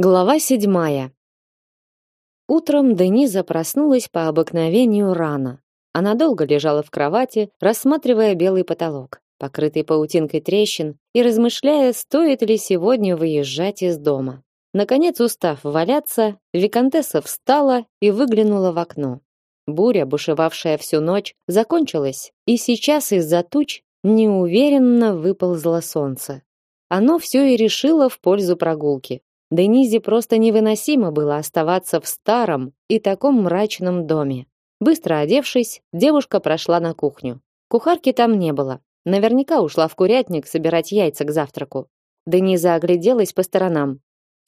Глава седьмая. Утром Дениза проснулась по обыкновению рано. Она долго лежала в кровати, рассматривая белый потолок, покрытый паутинкой трещин, и размышляя, стоит ли сегодня выезжать из дома. Наконец, устав валяться, виконтесса встала и выглянула в окно. Буря, бушевавшая всю ночь, закончилась, и сейчас из-за туч неуверенно выползло солнце. Оно все и решило в пользу прогулки. Денизе просто невыносимо было оставаться в старом и таком мрачном доме. Быстро одевшись, девушка прошла на кухню. Кухарки там не было. Наверняка ушла в курятник собирать яйца к завтраку. Дениза огляделась по сторонам.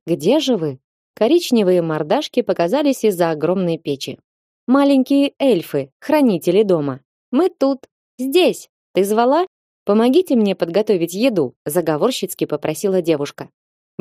Где же вы? Коричневые мордашки показались из-за огромной печи. Маленькие эльфы, хранители дома. Мы тут, здесь. Ты звала? Помогите мне подготовить еду, заговорщицки попросила девушка.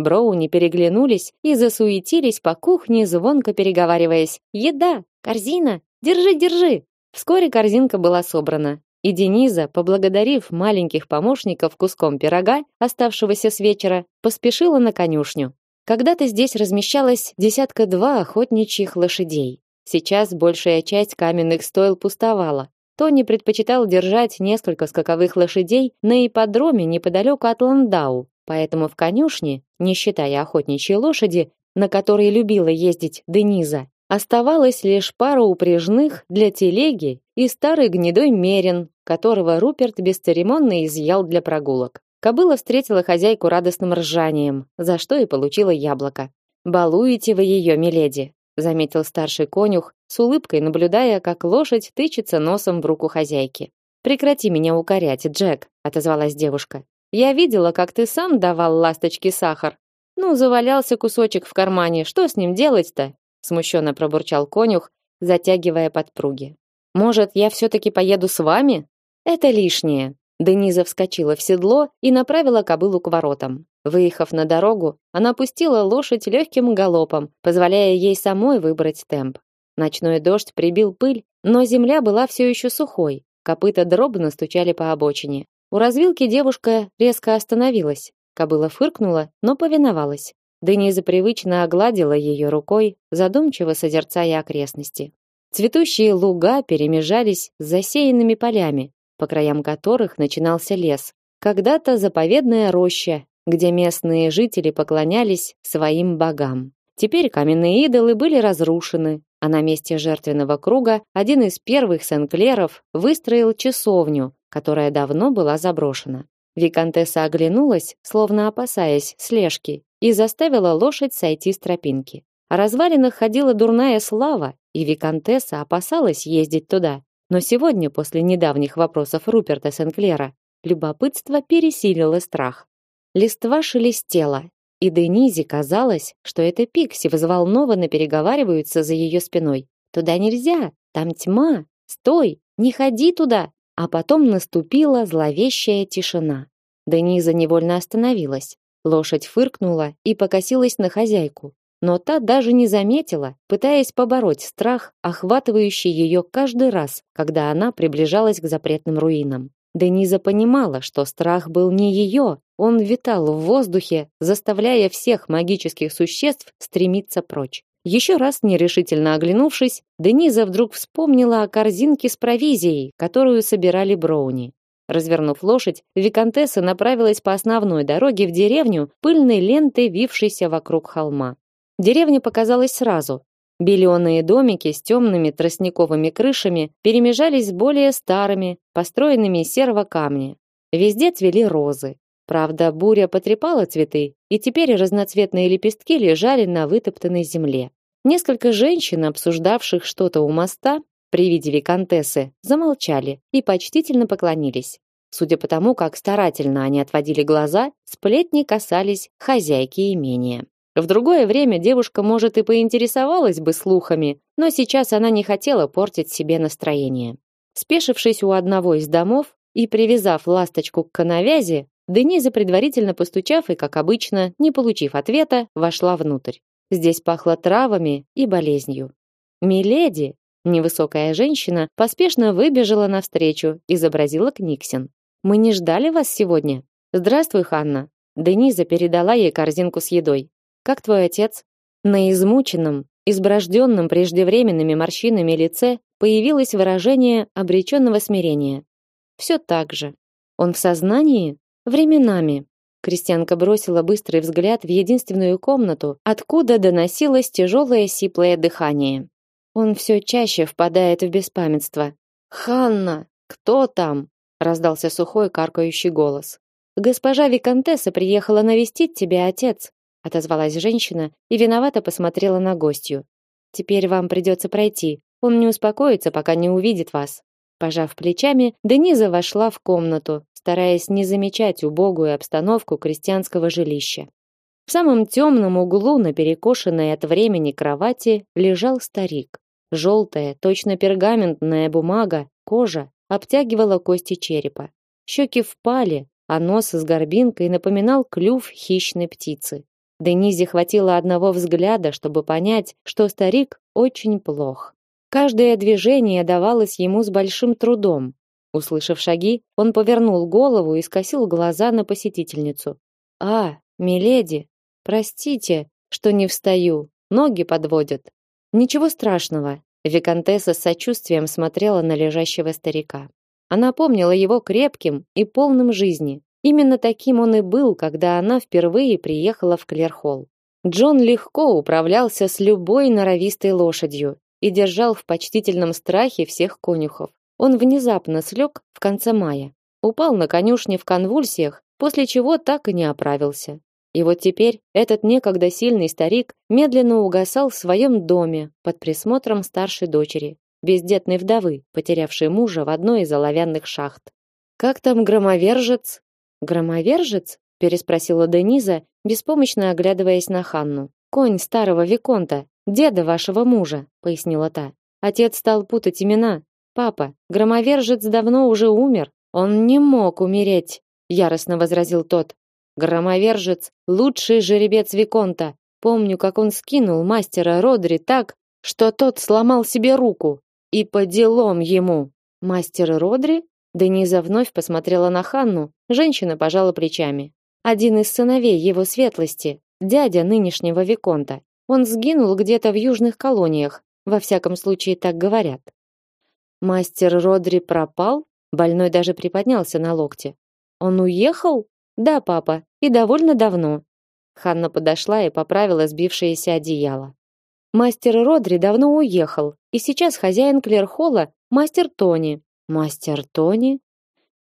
Броуни переглянулись и засуетились по кухне, звонко переговариваясь. «Еда! Корзина! Держи, держи!» Вскоре корзинка была собрана, и Дениза, поблагодарив маленьких помощников куском пирога, оставшегося с вечера, поспешила на конюшню. Когда-то здесь размещалось десятка-два охотничьих лошадей. Сейчас большая часть каменных стойл пустовала. Тони предпочитал держать несколько скаковых лошадей на ипподроме неподалеку от Ландау, Поэтому в конюшне, не считая охотничьей лошади, на которой любила ездить Дениза, оставалось лишь пара упряжных для телеги и старый гнедой мерин, которого Руперт бесцеремонно изъял для прогулок. Кобыла встретила хозяйку радостным ржанием, за что и получила яблоко. «Балуете вы ее, миледи», — заметил старший конюх, с улыбкой наблюдая, как лошадь тычется носом в руку хозяйки. «Прекрати меня укорять, Джек», — отозвалась девушка. Я видела, как ты сам давал ласточке сахар. Ну, завалялся кусочек в кармане, что с ним делать-то? Смущенно пробурчал конюх, затягивая подпруги. Может, я все-таки поеду с вами? Это лишнее. Дениза вскочила в седло и направила кобылу к воротам. Выехав на дорогу, она пустила лошадь легким галопом, позволяя ей самой выбрать темп. Ночной дождь прибил пыль, но земля была все еще сухой. Копыта дробно стучали по обочине. У развилки девушка резко остановилась. Кобыла фыркнула, но повиновалась. Дениза привычно огладила ее рукой, задумчиво созерцая окрестности. Цветущие луга перемежались с засеянными полями, по краям которых начинался лес. Когда-то заповедная роща, где местные жители поклонялись своим богам. Теперь каменные идолы были разрушены, а на месте жертвенного круга один из первых сенклеров выстроил часовню, которая давно была заброшена. Викантесса оглянулась, словно опасаясь слежки, и заставила лошадь сойти с тропинки. О развалинах ходила дурная слава, и виконтесса опасалась ездить туда. Но сегодня, после недавних вопросов Руперта Сенклера, любопытство пересилило страх. Листва шелестела, и Денизе казалось, что это Пикси взволнованно переговариваются за ее спиной. «Туда нельзя! Там тьма! Стой! Не ходи туда!» А потом наступила зловещая тишина. Дениза невольно остановилась. Лошадь фыркнула и покосилась на хозяйку, но та даже не заметила, пытаясь побороть страх, охватывающий ее каждый раз, когда она приближалась к запретным руинам. Дениза понимала, что страх был не ее, он витал в воздухе, заставляя всех магических существ стремиться прочь. Еще раз нерешительно оглянувшись, Дениза вдруг вспомнила о корзинке с провизией, которую собирали Броуни. Развернув лошадь, виконтесса направилась по основной дороге в деревню, пыльной лентой вившейся вокруг холма. Деревня показалась сразу. Беленые домики с темными тростниковыми крышами перемежались с более старыми, построенными из серого камня. Везде цвели розы. Правда, буря потрепала цветы, и теперь разноцветные лепестки лежали на вытоптанной земле. Несколько женщин, обсуждавших что-то у моста, при виде виконтессы, замолчали и почтительно поклонились. Судя по тому, как старательно они отводили глаза, сплетни касались хозяйки имения. В другое время девушка, может, и поинтересовалась бы слухами, но сейчас она не хотела портить себе настроение. Спешившись у одного из домов и привязав ласточку к канавязи, Дениза, предварительно постучав и, как обычно, не получив ответа, вошла внутрь. Здесь пахло травами и болезнью. «Миледи!» Невысокая женщина поспешно выбежала навстречу, изобразила Книксин. «Мы не ждали вас сегодня?» «Здравствуй, Ханна!» Дениза передала ей корзинку с едой. Как твой отец? На измученном, изброжденном преждевременными морщинами лице появилось выражение обреченного смирения. Все так же. Он в сознании? Временами. Крестьянка бросила быстрый взгляд в единственную комнату, откуда доносилось тяжелое сиплое дыхание. Он все чаще впадает в беспамятство. «Ханна! Кто там?» — раздался сухой каркающий голос. «Госпожа Викантесса приехала навестить тебя, отец», — отозвалась женщина и виновато посмотрела на гостью. «Теперь вам придется пройти. Он не успокоится, пока не увидит вас». Пожав плечами, Дениза вошла в комнату, стараясь не замечать убогую обстановку крестьянского жилища. В самом темном углу на перекошенной от времени кровати лежал старик. Желтая, точно пергаментная бумага, кожа обтягивала кости черепа. Щеки впали, а нос с горбинкой напоминал клюв хищной птицы. Денизе хватило одного взгляда, чтобы понять, что старик очень плох. Каждое движение давалось ему с большим трудом. Услышав шаги, он повернул голову и скосил глаза на посетительницу. «А, миледи, простите, что не встаю, ноги подводят». «Ничего страшного», — Викантесса с сочувствием смотрела на лежащего старика. Она помнила его крепким и полным жизни. Именно таким он и был, когда она впервые приехала в Клерхолл. Джон легко управлялся с любой норовистой лошадью и держал в почтительном страхе всех конюхов. Он внезапно слег в конце мая, упал на конюшне в конвульсиях, после чего так и не оправился. И вот теперь этот некогда сильный старик медленно угасал в своем доме под присмотром старшей дочери, бездетной вдовы, потерявшей мужа в одной из оловянных шахт. Как там громовержец? Громовержец? переспросила Дениза, беспомощно оглядываясь на Ханну. Конь старого виконта, деда вашего мужа, пояснила та. Отец стал путать имена. Папа, громовержец давно уже умер. Он не мог умереть, яростно возразил тот. Громовержец лучший жеребец виконта. Помню, как он скинул мастера Родри так, что тот сломал себе руку. И по делам ему. Мастер Родри? Дениза вновь посмотрела на Ханну. Женщина пожала плечами. Один из сыновей его светлости, дядя нынешнего виконта. Он сгинул где-то в южных колониях, во всяком случае так говорят. Мастер Родри пропал? Больной даже приподнялся на локте. Он уехал? Да, папа, и довольно давно. Ханна подошла и поправила сбившееся одеяло. Мастер Родри давно уехал, и сейчас хозяин Клерхола мастер Тони. Мастер Тони?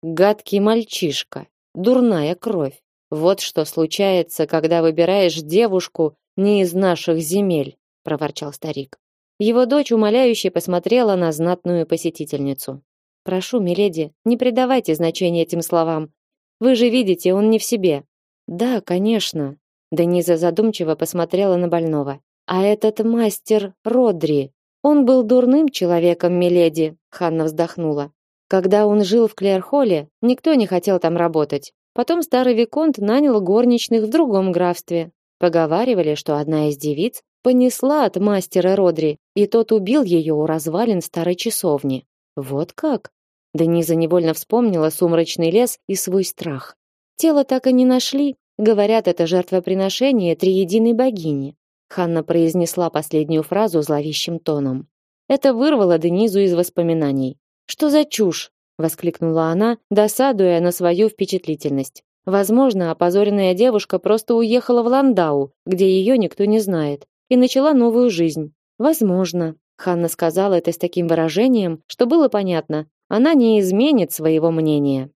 Гадкий мальчишка, дурная кровь. Вот что случается, когда выбираешь девушку не из наших земель, проворчал старик. Его дочь умоляюще посмотрела на знатную посетительницу. Прошу, миледи, не придавайте значения этим словам. Вы же видите, он не в себе. Да, конечно. Дениза задумчиво посмотрела на больного. А этот мастер Родри, он был дурным человеком, миледи, Ханна вздохнула. Когда он жил в Клерхолле, никто не хотел там работать. Потом старый виконт нанял горничных в другом графстве. Поговаривали, что одна из девиц понесла от мастера Родри, и тот убил ее у развалин старой часовни. Вот как? Дениза невольно вспомнила сумрачный лес и свой страх. Тело так и не нашли. Говорят, это жертвоприношение триединой богини. Ханна произнесла последнюю фразу зловещим тоном. Это вырвало Денизу из воспоминаний. Что за чушь? воскликнула она, досадуя на свою впечатлительность. Возможно, опозоренная девушка просто уехала в Ландау, где ее никто не знает, и начала новую жизнь. Возможно, Ханна сказала это с таким выражением, что было понятно, она не изменит своего мнения.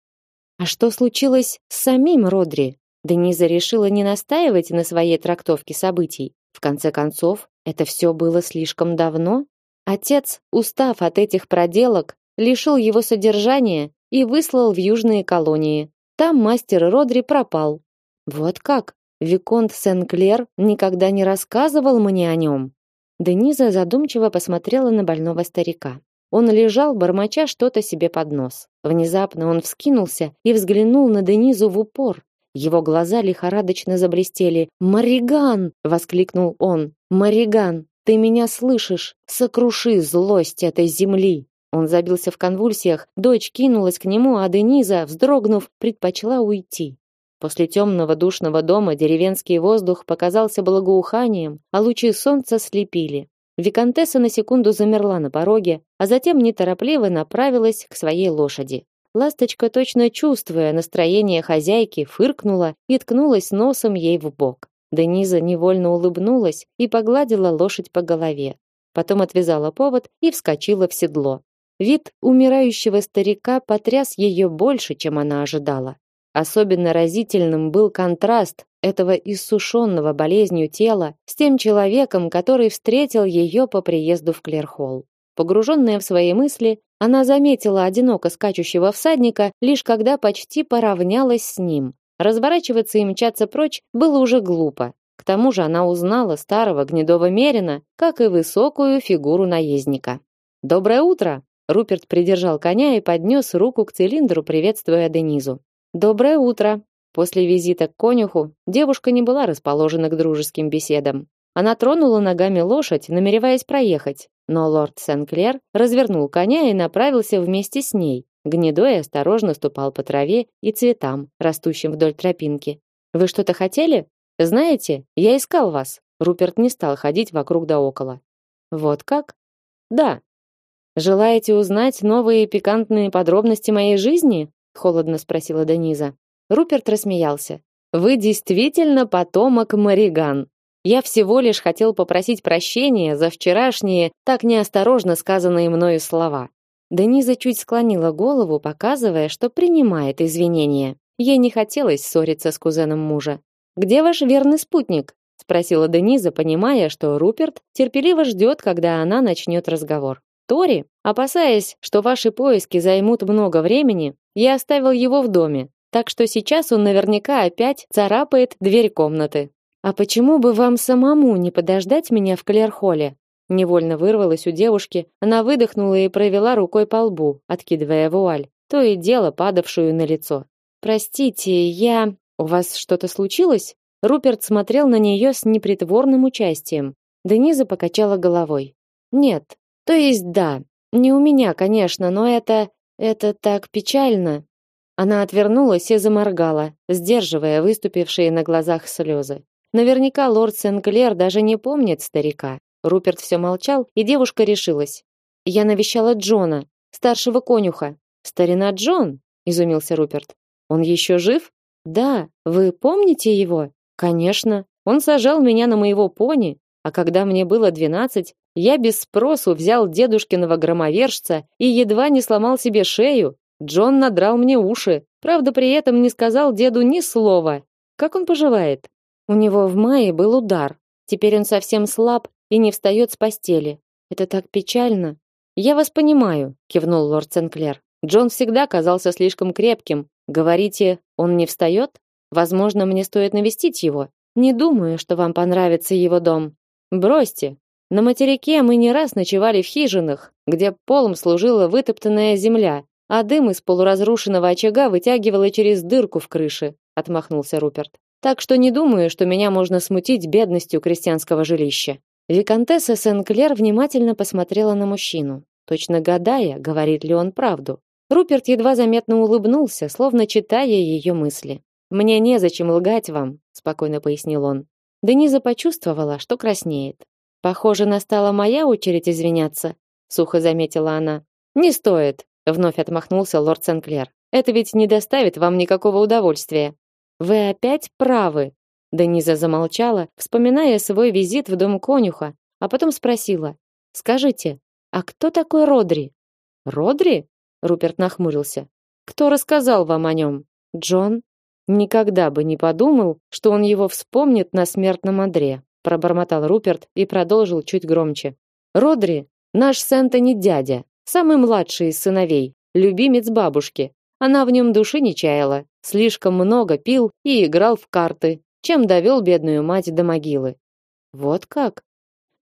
А что случилось с самим Родри? Дениза решила не настаивать на своей трактовке событий. В конце концов, это все было слишком давно. Отец, устав от этих проделок, лишил его содержания и выслал в южные колонии, там мастер Родри пропал. Вот как? Виконт Сен-Клер никогда не рассказывал мне о нем. Дениза задумчиво посмотрела на больного старика. Он лежал, бормоча что-то себе под нос. Внезапно он вскинулся и взглянул на Денизу в упор. Его глаза лихорадочно заблестели. «Мариган!» — воскликнул он. «Мариган, ты меня слышишь? Сокруши злость этой земли!» Он забился в конвульсиях, дочь кинулась к нему, а Дениза, вздрогнув, предпочла уйти. После темного душного дома деревенский воздух показался благоуханием, а лучи солнца слепили. Викантесса на секунду замерла на пороге, а затем неторопливо направилась к своей лошади. Ласточка, точно чувствуя настроение хозяйки, фыркнула и ткнулась носом ей в бок. Дениза невольно улыбнулась и погладила лошадь по голове. Потом отвязала повод и вскочила в седло. Вид умирающего старика потряс ее больше, чем она ожидала. Особенно разительным был контраст этого иссушенного болезнью тела с тем человеком, который встретил ее по приезду в Клерхолл. Погруженная в свои мысли, она заметила одиноко скачущего всадника лишь когда почти поравнялась с ним. Разворачиваться и мчаться прочь было уже глупо. К тому же она узнала старого гнедого мерина, как и высокую фигуру наездника. «Доброе утро!» Руперт придержал коня и поднес руку к цилиндру, приветствуя Денизу. Доброе утро. После визита к конюху девушка не была расположена к дружеским беседам. Она тронула ногами лошадь, намереваясь проехать, но лорд Сен-Клер развернул коня и направился вместе с ней. Гнедой осторожно ступал по траве и цветам, растущим вдоль тропинки. Вы что-то хотели? Знаете, я искал вас. Руперт не стал ходить вокруг да около. Вот как? Да. Желаете узнать новые пикантные подробности моей жизни? Холодно спросила Дениза. Руперт рассмеялся. Вы действительно потомок Мариган. Я всего лишь хотел попросить прощения за вчерашние так неосторожно сказанные мною слова. Дениза чуть склонила голову, показывая, что принимает извинения. Ей не хотелось ссориться с кузеном мужа. Где ваш верный спутник? спросила Дениза, понимая, что Руперт терпеливо ждет, когда она начнет разговор. Тори, опасаясь, что ваши поиски займут много времени, я оставил его в доме, так что сейчас он наверняка опять царапает дверь комнаты. А почему бы вам самому не подождать меня в Клерхолле? Невольно вырвалось у девушки, она выдохнула и провела рукой по лбу, откидывая вуаль, то и дело падавшую на лицо. Простите, я... У вас что-то случилось? Руперт смотрел на нее с непритворным участием. Дениза покачала головой. Нет, то есть да, не у меня, конечно, но это это так печально. Она отвернулась и заморгала, сдерживая выступившие на глазах слезы. Наверняка лорд Сенклер даже не помнит старика. Руперт все молчал, и девушка решилась. Я навещала Джона, старшего конюха. Старина Джон, изумился Руперт. Он еще жив? Да, вы помните его? Конечно. Он сажал меня на моего пони, а когда мне было двенадцать, я без спросу взял дедушкиного громовержца и едва не сломал себе шею. Джон надрал мне уши, правда, при этом не сказал деду ни слова. Как он поживает? У него в мае был удар. Теперь он совсем слаб и не встает с постели. Это так печально. Я вас понимаю, кивнул лорд Сенклер. Джон всегда казался слишком крепким. Говорите, он не встает? Возможно, мне стоит навестить его. Не думаю, что вам понравится его дом. Бросьте. На материке мы не раз ночевали в хижинах, где полом служила вытоптанная земля, а дым из полуразрушенного очага вытягивало через дырку в крыше, отмахнулся Руперт. Так что не думаю, что меня можно смутить бедностью крестьянского жилища. Виконтесса Сен-Клер внимательно посмотрела на мужчину, точно гадая, говорит ли он правду. Руперт едва заметно улыбнулся, словно читая ее мысли. Мне незачем лгать вам, спокойно пояснил он. Дениза почувствовала, что краснеет. Похоже, настала моя очередь извиняться, сухо заметила она. Не стоит, вновь отмахнулся лорд Сенклер. Это ведь не доставит вам никакого удовольствия. Вы опять правы. Дениза замолчала, вспоминая свой визит в дом конюха, а потом спросила: "Скажите, а кто такой Родри?" "Родри?" Руперт нахмурился. "Кто рассказал вам о нем? Джон?" Никогда бы не подумал, что он его вспомнит на смертном одре, пробормотал Руперт и продолжил чуть громче. Родри, наш Сентони дядя, самый младший из сыновей, любимец бабушки. Она в нем души не чаяла, слишком много пил и играл в карты, чем довел бедную мать до могилы. Вот как?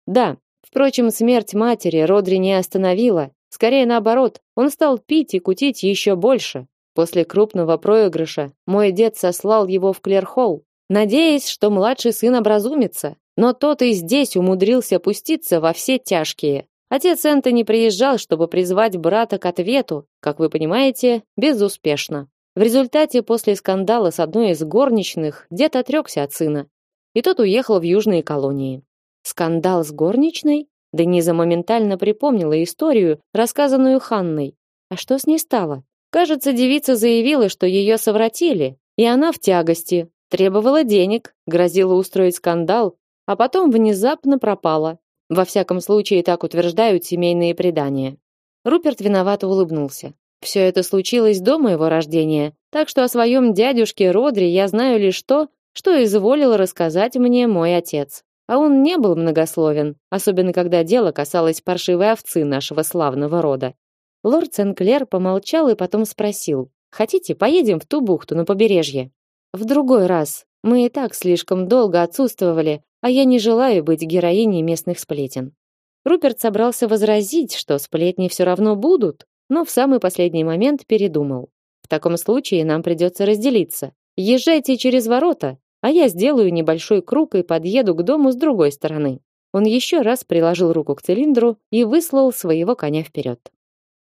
Да. Впрочем, смерть матери Родри не остановила, скорее наоборот, он стал пить и кутить еще больше. После крупного проигрыша мой дед сослал его в Клерхолл, надеясь, что младший сын образумится, но тот и здесь умудрился пуститься во все тяжкие. Отец Энтони приезжал, чтобы призвать брата к ответу, как вы понимаете, безуспешно. В результате после скандала с одной из горничных дед отрекся от сына, и тот уехал в южные колонии. Скандал с горничной? Дениза моментально припомнила историю, рассказанную Ханной. А что с ней стало? Кажется, девица заявила, что ее совратили, и она в тягости, требовала денег, грозила устроить скандал, а потом внезапно пропала. Во всяком случае, так утверждают семейные предания. Руперт виновато улыбнулся. Все это случилось до моего рождения, так что о своем дядюшке Родри я знаю лишь то, что изволил рассказать мне мой отец. А он не был многословен, особенно когда дело касалось паршивой овцы нашего славного рода. Лорд Сенклер помолчал и потом спросил: "Хотите, поедем в ту бухту на побережье? В другой раз. Мы и так слишком долго отсутствовали, а я не желаю быть героиней местных сплетен". Руперт собрался возразить, что сплетни все равно будут, но в самый последний момент передумал. В таком случае нам придется разделиться. Езжайте через ворота, а я сделаю небольшой круг и подъеду к дому с другой стороны. Он еще раз приложил руку к цилиндру и выслал своего коня вперед.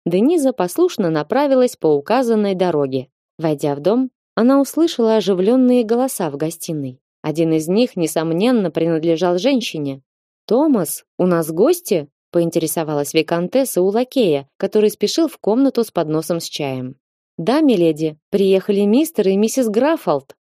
Дениза послушно направилась по указанной дороге. Войдя в дом, она услышала оживленные голоса в гостиной. Один из них, несомненно, принадлежал женщине. «Томас, у нас гости?» — поинтересовалась виконтесса у лакея, который спешил в комнату с подносом с чаем. «Да, миледи, приехали мистер и миссис Граффолд».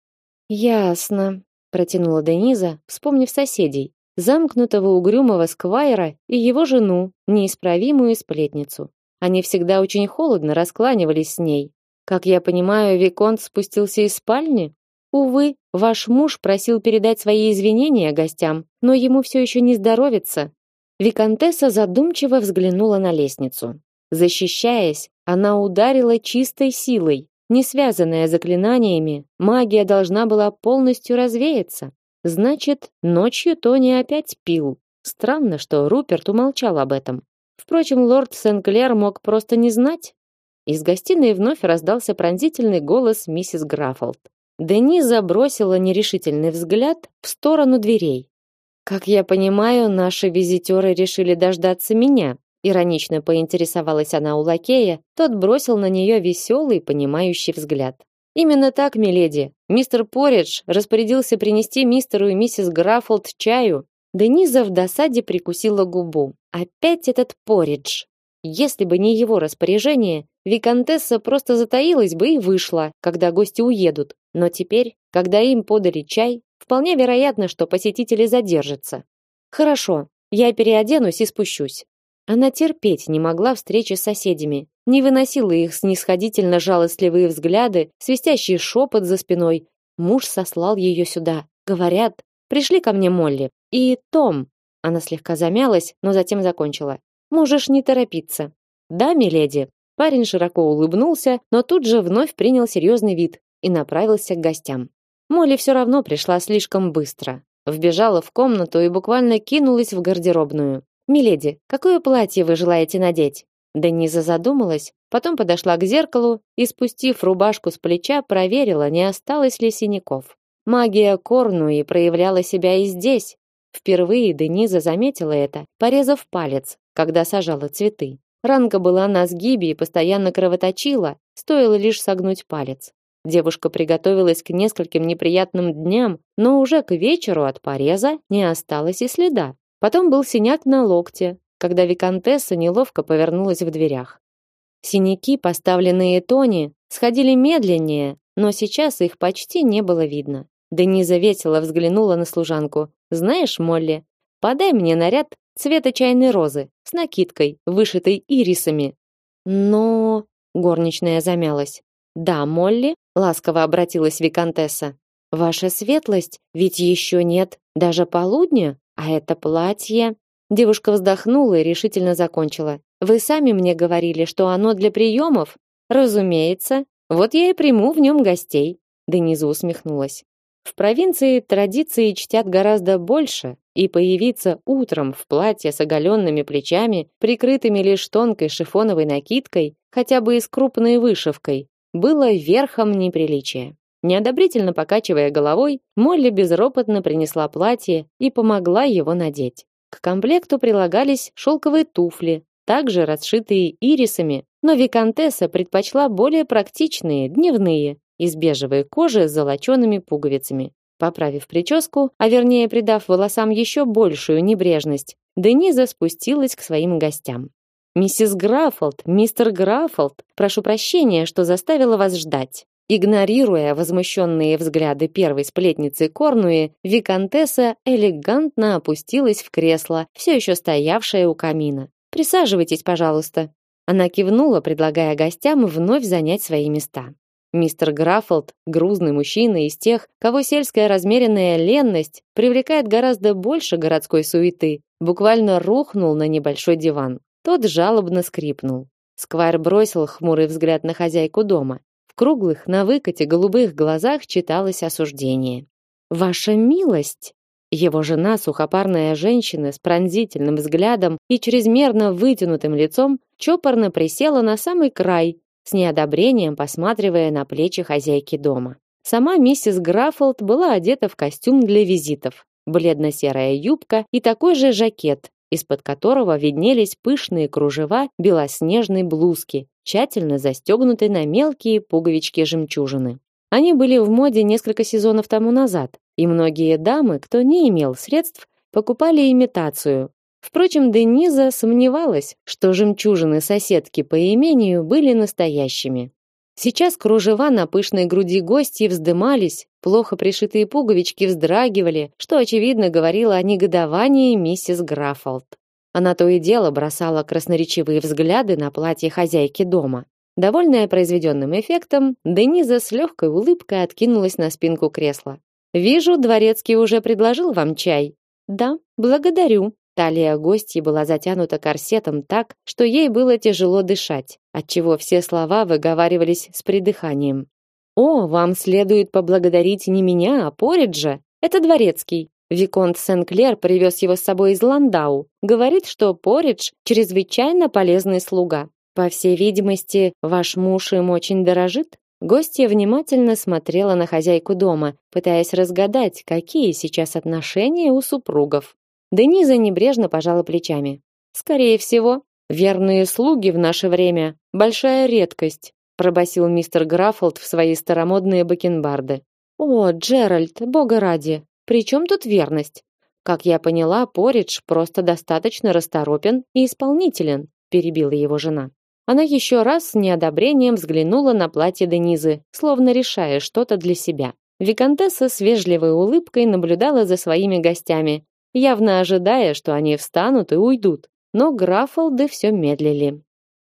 «Ясно», — протянула Дениза, вспомнив соседей, замкнутого угрюмого сквайра и его жену, неисправимую сплетницу. Они всегда очень холодно раскланивались с ней. Как я понимаю, виконт спустился из спальни? Увы, ваш муж просил передать свои извинения гостям, но ему все еще не здоровится. Виконтесса задумчиво взглянула на лестницу. Защищаясь, она ударила чистой силой. Не связанная заклинаниями, магия должна была полностью развеяться. Значит, ночью Тони опять пил. Странно, что Руперт умолчал об этом. Впрочем, лорд Сенклер мог просто не знать. Из гостиной вновь раздался пронзительный голос миссис Граффолд. Дени забросила нерешительный взгляд в сторону дверей. Как я понимаю, наши визитеры решили дождаться меня, Иронично поинтересовалась она у лакея, тот бросил на нее веселый, понимающий взгляд. Именно так, миледи. Мистер Поридж распорядился принести мистеру и миссис Граффолд чаю. Дениза в досаде прикусила губу. Опять этот Поридж. Если бы не его распоряжение, виконтесса просто затаилась бы и вышла, когда гости уедут. Но теперь, когда им подали чай, вполне вероятно, что посетители задержатся. Хорошо, я переоденусь и спущусь. Она терпеть не могла встречи с соседями, не выносила их снисходительно жалостливые взгляды, свистящий шепот за спиной. Муж сослал ее сюда. Говорят, пришли ко мне Молли и Том. Она слегка замялась, но затем закончила. Можешь не торопиться. Да, миледи. Парень широко улыбнулся, но тут же вновь принял серьезный вид и направился к гостям. Молли все равно пришла слишком быстро. Вбежала в комнату и буквально кинулась в гардеробную. Миледи, какое платье вы желаете надеть? Дениза задумалась, потом подошла к зеркалу и, спустив рубашку с плеча, проверила, не осталось ли синяков. Магия Корнуи проявляла себя и здесь. Впервые Дениза заметила это, порезав палец, когда сажала цветы. Ранка была на сгибе и постоянно кровоточила, стоило лишь согнуть палец. Девушка приготовилась к нескольким неприятным дням, но уже к вечеру от пореза не осталось и следа. Потом был синяк на локте, когда виконтесса неловко повернулась в дверях. Синяки, поставленные Тони, сходили медленнее, но сейчас их почти не было видно. Дениза весело взглянула на служанку. «Знаешь, Молли, подай мне наряд цвета чайной розы с накидкой, вышитой ирисами». «Но...» — горничная замялась. «Да, Молли?» — ласково обратилась виконтесса. «Ваша светлость, ведь еще нет даже полудня?» А это платье... Девушка вздохнула и решительно закончила. Вы сами мне говорили, что оно для приемов? Разумеется. Вот я и приму в нем гостей. Дениза усмехнулась. В провинции традиции чтят гораздо больше, и появиться утром в платье с оголенными плечами, прикрытыми лишь тонкой шифоновой накидкой, хотя бы и с крупной вышивкой, было верхом неприличия. Неодобрительно покачивая головой, Молли безропотно принесла платье и помогла его надеть. К комплекту прилагались шелковые туфли, также расшитые ирисами, но виконтесса предпочла более практичные, дневные, из бежевой кожи с золочеными пуговицами. Поправив прическу, а вернее придав волосам еще большую небрежность, Дениза спустилась к своим гостям. Миссис Граффолд, мистер Граффолд, прошу прощения, что заставила вас ждать. Игнорируя возмущенные взгляды первой сплетницы Корнуи, виконтесса элегантно опустилась в кресло, все еще стоявшее у камина. Присаживайтесь, пожалуйста. Она кивнула, предлагая гостям вновь занять свои места. Мистер Граффолд, грузный мужчина из тех, кого сельская размеренная ленность привлекает гораздо больше городской суеты, буквально рухнул на небольшой диван. Тот жалобно скрипнул. Сквайр бросил хмурый взгляд на хозяйку дома. В круглых, на выкате голубых глазах читалось осуждение. «Ваша милость!» Его жена, сухопарная женщина с пронзительным взглядом и чрезмерно вытянутым лицом, чопорно присела на самый край, с неодобрением посматривая на плечи хозяйки дома. Сама миссис Граффолд была одета в костюм для визитов, бледно-серая юбка и такой же жакет, из-под которого виднелись пышные кружева белоснежной блузки, тщательно застегнутой на мелкие пуговички-жемчужины. Они были в моде несколько сезонов тому назад, и многие дамы, кто не имел средств, покупали имитацию, Впрочем, Дениза сомневалась, что жемчужины соседки по имению были настоящими. Сейчас кружева на пышной груди гостей вздымались, плохо пришитые пуговички вздрагивали, что очевидно говорило о негодовании миссис Граффолд. Она то и дело бросала красноречивые взгляды на платье хозяйки дома. Довольная произведенным эффектом, Дениза с легкой улыбкой откинулась на спинку кресла. «Вижу, дворецкий уже предложил вам чай». «Да, благодарю», Талия гостьи была затянута корсетом так, что ей было тяжело дышать, отчего все слова выговаривались с придыханием. «О, вам следует поблагодарить не меня, а Пориджа. Это дворецкий. Виконт Сен-Клер привез его с собой из Ландау. Говорит, что Поридж – чрезвычайно полезный слуга. По всей видимости, ваш муж им очень дорожит?» Гостья внимательно смотрела на хозяйку дома, пытаясь разгадать, какие сейчас отношения у супругов. Дениза небрежно пожала плечами. Скорее всего, верные слуги в наше время большая редкость, пробасил мистер Граффолд в свои старомодные бакенбарды. О, Джеральд, бога ради, при чем тут верность? Как я поняла, Поридж просто достаточно расторопен и исполнителен, перебила его жена. Она еще раз с неодобрением взглянула на платье Денизы, словно решая что-то для себя. Викантесса с вежливой улыбкой наблюдала за своими гостями, явно ожидая, что они встанут и уйдут. Но Граффолды все медлили.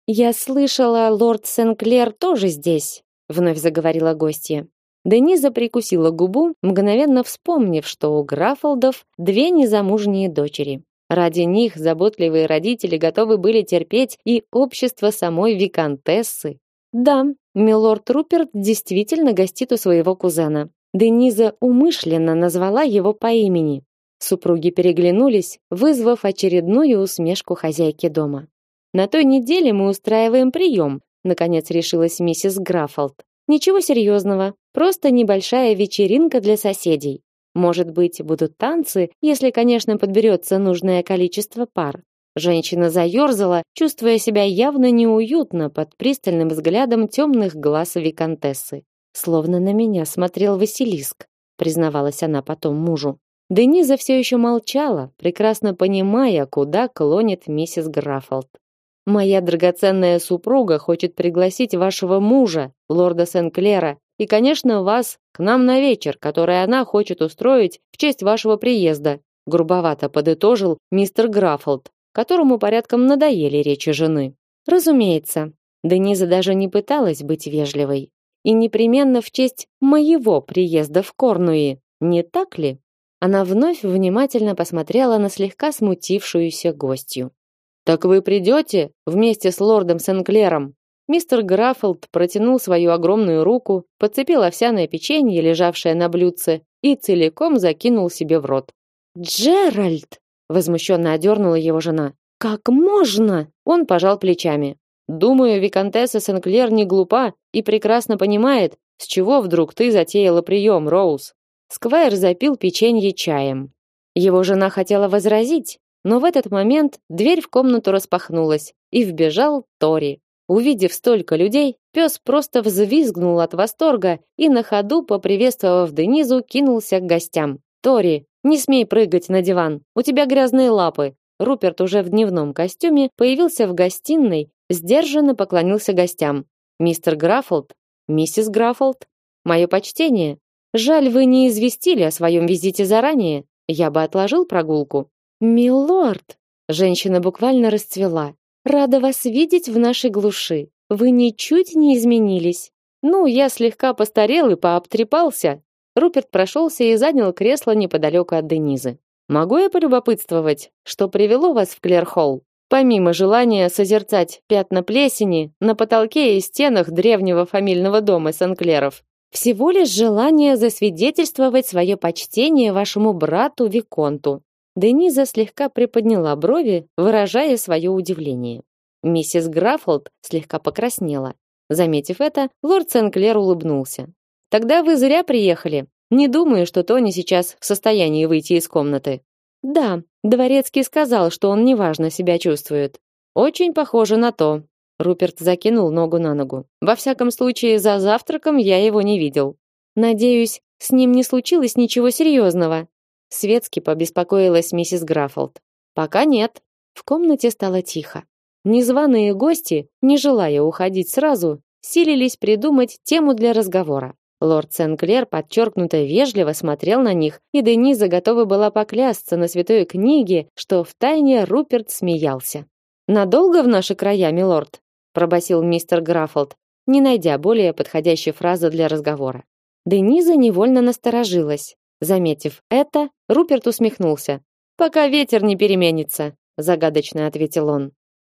«Я слышала, лорд Сенклер тоже здесь», — вновь заговорила гостья. Дениза прикусила губу, мгновенно вспомнив, что у Граффолдов две незамужние дочери. Ради них заботливые родители готовы были терпеть и общество самой виконтессы. Да, милорд Руперт действительно гостит у своего кузена. Дениза умышленно назвала его по имени. Супруги переглянулись, вызвав очередную усмешку хозяйки дома. На той неделе мы устраиваем прием, наконец решилась миссис Граффолд. Ничего серьезного, просто небольшая вечеринка для соседей. Может быть, будут танцы, если, конечно, подберется нужное количество пар. Женщина заерзала, чувствуя себя явно неуютно под пристальным взглядом темных глаз виконтессы. Словно на меня смотрел Василиск, признавалась она потом мужу. Дениза все еще молчала, прекрасно понимая, куда клонит миссис Граффолд. Моя драгоценная супруга хочет пригласить вашего мужа, лорда Сен-Клера, и, конечно, вас к нам на вечер, который она хочет устроить в честь вашего приезда, грубовато подытожил мистер Граффолд, которому порядком надоели речи жены. Разумеется, Дениза даже не пыталась быть вежливой. И непременно в честь моего приезда в Корнуи, не так ли? Она вновь внимательно посмотрела на слегка смутившуюся гостью. Так вы придете вместе с лордом Сенклером? Мистер Граффилд протянул свою огромную руку, подцепил овсяное печенье, лежавшее на блюдце, и целиком закинул себе в рот. Джеральд, возмущенно одернула его жена. Как можно? Он пожал плечами. Думаю, виконтесса Сенклер не глупа и прекрасно понимает, с чего вдруг ты затеяла прием, Роуз. Сквайр запил печенье чаем. Его жена хотела возразить, но в этот момент дверь в комнату распахнулась, и вбежал Тори. Увидев столько людей, пес просто взвизгнул от восторга и на ходу, поприветствовав Денизу, кинулся к гостям. «Тори, не смей прыгать на диван, у тебя грязные лапы!» Руперт уже в дневном костюме появился в гостиной, сдержанно поклонился гостям. «Мистер Граффолд, миссис Граффолд, мое почтение. Жаль, вы не известили о своем визите заранее. Я бы отложил прогулку». «Милорд!» Женщина буквально расцвела. Рада вас видеть в нашей глуши. Вы ничуть не изменились. Ну, я слегка постарел и пообтрепался. Руперт прошелся и занял кресло неподалеку от Денизы. Могу я полюбопытствовать, что привело вас в Клерхолл? Помимо желания созерцать пятна плесени на потолке и стенах древнего фамильного дома Сенклеров, всего лишь желание засвидетельствовать свое почтение вашему брату Виконту. Дениза слегка приподняла брови, выражая свое удивление. Миссис Граффолд слегка покраснела. Заметив это, лорд Сенклер улыбнулся. Тогда вы зря приехали. Не думаю, что Тони сейчас в состоянии выйти из комнаты. Да, дворецкий сказал, что он неважно себя чувствует. Очень похоже на то. Руперт закинул ногу на ногу. Во всяком случае, за завтраком я его не видел. Надеюсь, с ним не случилось ничего серьезного. Светски побеспокоилась миссис Граффолд. Пока нет. В комнате стало тихо. Незваные гости, не желая уходить сразу, силились придумать тему для разговора. Лорд Сенклер подчеркнуто вежливо смотрел на них, и Дениза готова была поклясться на святой книге, что втайне Руперт смеялся. «Надолго в наши края, милорд?» Пробасил мистер Граффолд, не найдя более подходящей фразы для разговора. Дениза невольно насторожилась. Заметив это, Руперт усмехнулся. Пока ветер не переменится, загадочно ответил он.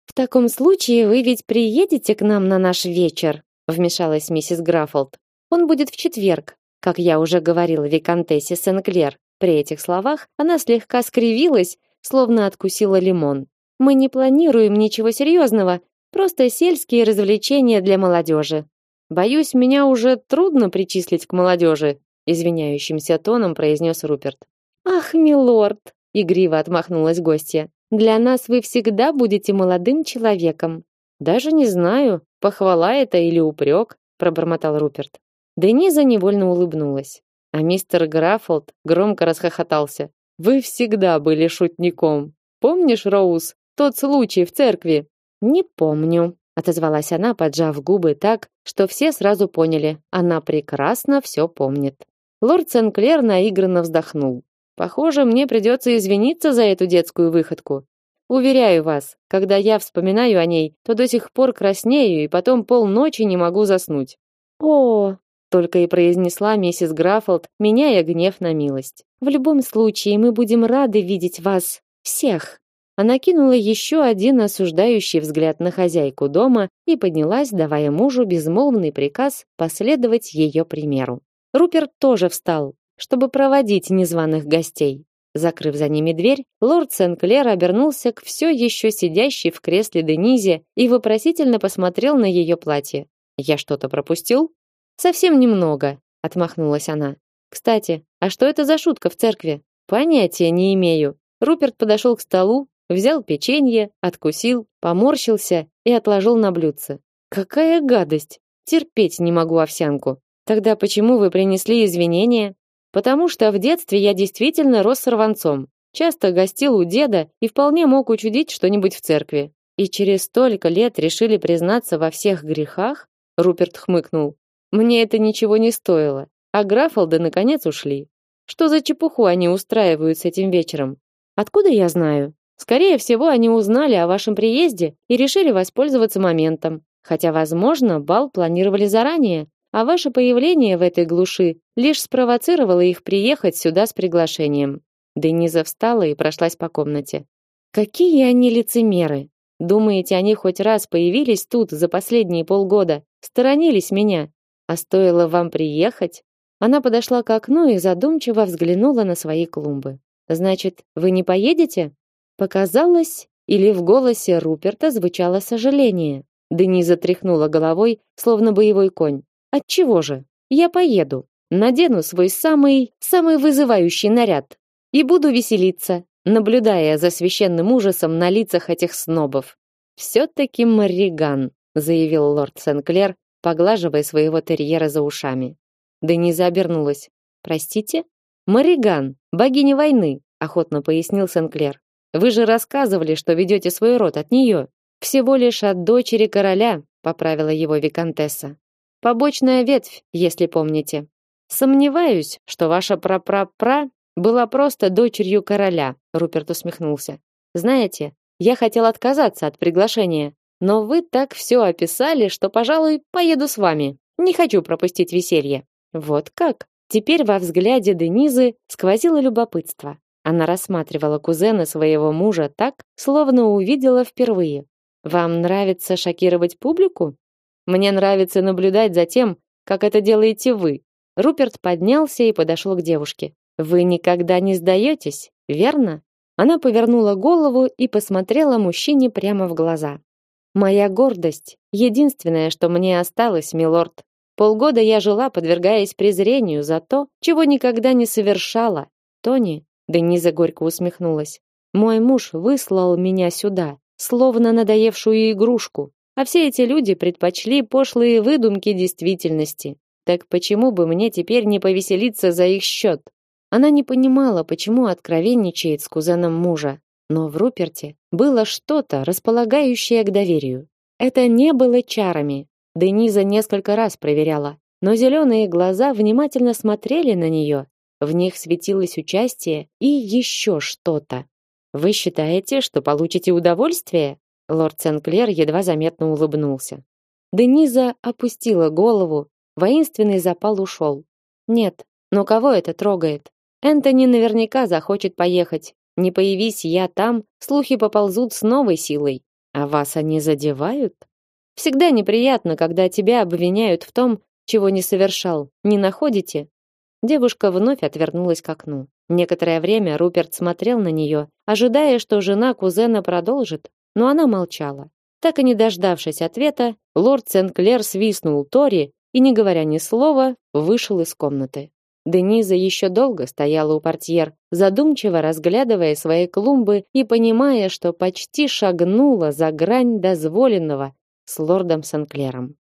В таком случае вы ведь приедете к нам на наш вечер, вмешалась миссис Граффолд. Он будет в четверг, как я уже говорила виконтессе Сенклер. При этих словах она слегка скривилась, словно откусила лимон. Мы не планируем ничего серьезного, просто сельские развлечения для молодежи. Боюсь, меня уже трудно причислить к молодежи, извиняющимся тоном произнес Руперт. Ах, милорд, игриво отмахнулась гостья. Для нас вы всегда будете молодым человеком. Даже не знаю, похвала это или упрек, пробормотал Руперт. Дениза невольно улыбнулась, а мистер Граффолд громко расхохотался. Вы всегда были шутником. Помнишь, Роуз, тот случай в церкви? Не помню, отозвалась она, поджав губы так, что все сразу поняли, она прекрасно все помнит. Лорд Сенклер наигранно вздохнул. Похоже, мне придется извиниться за эту детскую выходку. Уверяю вас, когда я вспоминаю о ней, то до сих пор краснею и потом полночи не могу заснуть. О, только и произнесла миссис Граффолд, меняя гнев на милость. В любом случае мы будем рады видеть вас всех. Она кинула еще один осуждающий взгляд на хозяйку дома и поднялась, давая мужу безмолвный приказ последовать ее примеру. Руперт тоже встал, чтобы проводить незваных гостей. Закрыв за ними дверь, лорд Сенклер обернулся к все еще сидящей в кресле Денизе и вопросительно посмотрел на ее платье. «Я что-то пропустил?» «Совсем немного», — отмахнулась она. «Кстати, а что это за шутка в церкви?» «Понятия не имею». Руперт подошел к столу, взял печенье, откусил, поморщился и отложил на блюдце. «Какая гадость! Терпеть не могу овсянку. Тогда почему вы принесли извинения? Потому что в детстве я действительно рос сорванцом. Часто гостил у деда и вполне мог учудить что-нибудь в церкви. И через столько лет решили признаться во всех грехах? Руперт хмыкнул. Мне это ничего не стоило. А Граффолды наконец ушли. Что за чепуху они устраивают с этим вечером? Откуда я знаю? Скорее всего, они узнали о вашем приезде и решили воспользоваться моментом. Хотя, возможно, бал планировали заранее, а ваше появление в этой глуши лишь спровоцировало их приехать сюда с приглашением. Дениза встала и прошлась по комнате. Какие они лицемеры! Думаете, они хоть раз появились тут за последние полгода, сторонились меня? А стоило вам приехать? Она подошла к окну и задумчиво взглянула на свои клумбы. Значит, вы не поедете? Показалось, или в голосе Руперта звучало сожаление. Дениза тряхнула головой, словно боевой конь. Отчего же? Я поеду, надену свой самый, самый вызывающий наряд и буду веселиться, наблюдая за священным ужасом на лицах этих снобов. все-таки Мариган, заявил лорд Сенклер, поглаживая своего терьера за ушами. Дениза обернулась. Простите? Мариган, богиня войны, охотно пояснил Сенклер. Вы же рассказывали, что ведете свой род от нее. Всего лишь от дочери короля, поправила его виконтесса. Побочная ветвь, если помните. Сомневаюсь, что ваша прапрапра была просто дочерью короля, Руперт усмехнулся. Знаете, я хотел отказаться от приглашения, но вы так все описали, что, пожалуй, поеду с вами. Не хочу пропустить веселье. Вот как? Теперь во взгляде Денизы сквозило любопытство. Она рассматривала кузена своего мужа так, словно увидела впервые. Вам нравится шокировать публику? Мне нравится наблюдать за тем, как это делаете вы. Руперт поднялся и подошел к девушке. Вы никогда не сдаетесь, верно? Она повернула голову и посмотрела мужчине прямо в глаза. Моя гордость единственное, что мне осталось, милорд. Полгода я жила, подвергаясь презрению за то, чего никогда не совершала. Тони, Дениза горько усмехнулась. Мой муж выслал меня сюда, словно надоевшую игрушку, а все эти люди предпочли пошлые выдумки действительности. Так почему бы мне теперь не повеселиться за их счет? Она не понимала, почему откровенничает с кузеном мужа, но в Руперте было что-то, располагающее к доверию. Это не было чарами. Дениза несколько раз проверяла, но зеленые глаза внимательно смотрели на нее. В них светилось участие и еще что-то. Вы считаете, что получите удовольствие? Лорд Сенклер едва заметно улыбнулся. Дениза опустила голову, воинственный запал ушел. Нет, но кого это трогает? Энтони наверняка захочет поехать. Не появись я там, слухи поползут с новой силой. А вас они задевают? Всегда неприятно, когда тебя обвиняют в том, чего не совершал. Не находите? Девушка вновь отвернулась к окну. Некоторое время Руперт смотрел на нее, ожидая, что жена кузена продолжит, но она молчала. Так и не дождавшись ответа, лорд Сенклер свистнул Тори и, не говоря ни слова, вышел из комнаты. Дениза еще долго стояла у портьер, задумчиво разглядывая свои клумбы и понимая, что почти шагнула за грань дозволенного с лордом Сенклером.